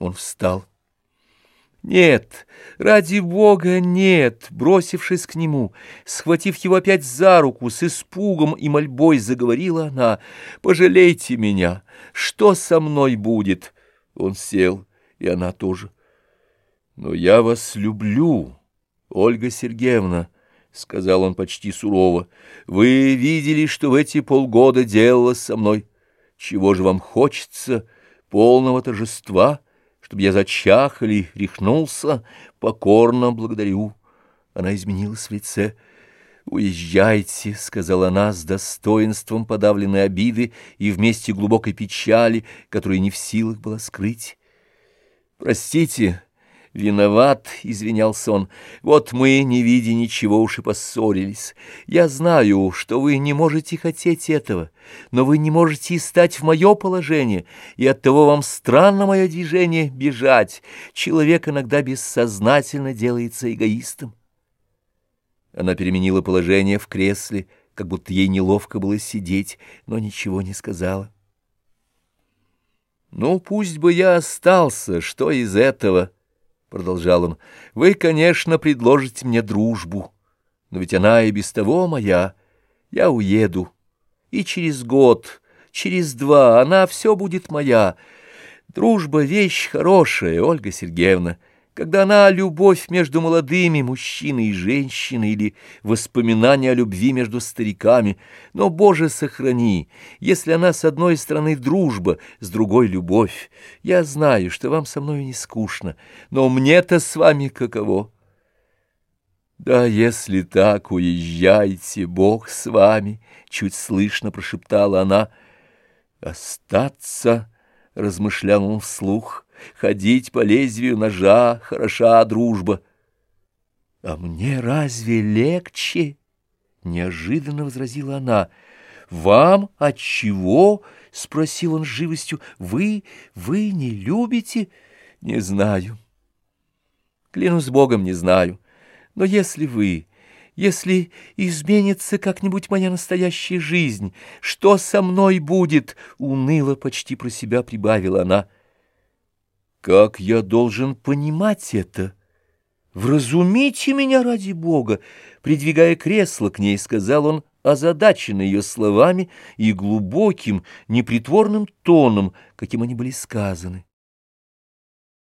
Он встал. «Нет, ради Бога, нет!» Бросившись к нему, схватив его опять за руку, с испугом и мольбой заговорила она. «Пожалейте меня! Что со мной будет?» Он сел, и она тоже. «Но я вас люблю, Ольга Сергеевна», — сказал он почти сурово. «Вы видели, что в эти полгода делалось со мной. Чего же вам хочется? Полного торжества?» Чтобы я зачах или рехнулся, покорно благодарю. Она изменилась в лице. «Уезжайте», — сказала она с достоинством подавленной обиды и вместе глубокой печали, которую не в силах была скрыть. «Простите», «Виноват», — извинялся он, — «вот мы, не видя ничего, уж и поссорились. Я знаю, что вы не можете хотеть этого, но вы не можете и стать в мое положение, и оттого вам странно мое движение бежать. Человек иногда бессознательно делается эгоистом». Она переменила положение в кресле, как будто ей неловко было сидеть, но ничего не сказала. «Ну, пусть бы я остался, что из этого?» — продолжал он, — вы, конечно, предложите мне дружбу, но ведь она и без того моя. Я уеду, и через год, через два она все будет моя. Дружба — вещь хорошая, Ольга Сергеевна, — когда она любовь между молодыми мужчиной и женщиной или воспоминания о любви между стариками. Но, Боже, сохрани, если она с одной стороны дружба, с другой любовь. Я знаю, что вам со мной не скучно, но мне-то с вами каково? Да, если так, уезжайте, Бог с вами, чуть слышно прошептала она. Остаться, размышлял он вслух, — ходить по лезвию ножа, хороша дружба. — А мне разве легче? — неожиданно возразила она. — Вам от чего? — спросил он с живостью. — Вы, вы не любите? — Не знаю. Клянусь Богом, не знаю. Но если вы... Если изменится как-нибудь моя настоящая жизнь, что со мной будет? — уныло почти про себя прибавила она. — как я должен понимать это? Вразумите меня ради Бога! Придвигая кресло к ней, сказал он, озадаченный ее словами и глубоким, непритворным тоном, каким они были сказаны.